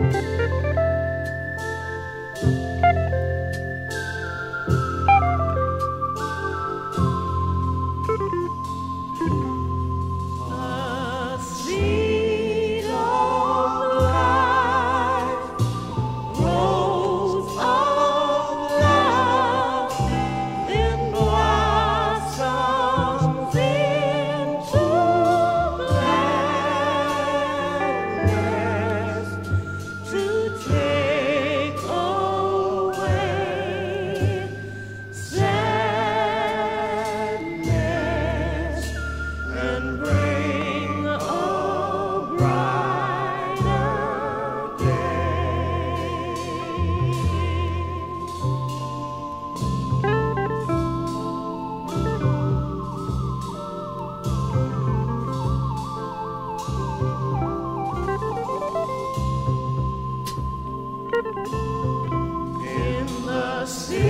Música see.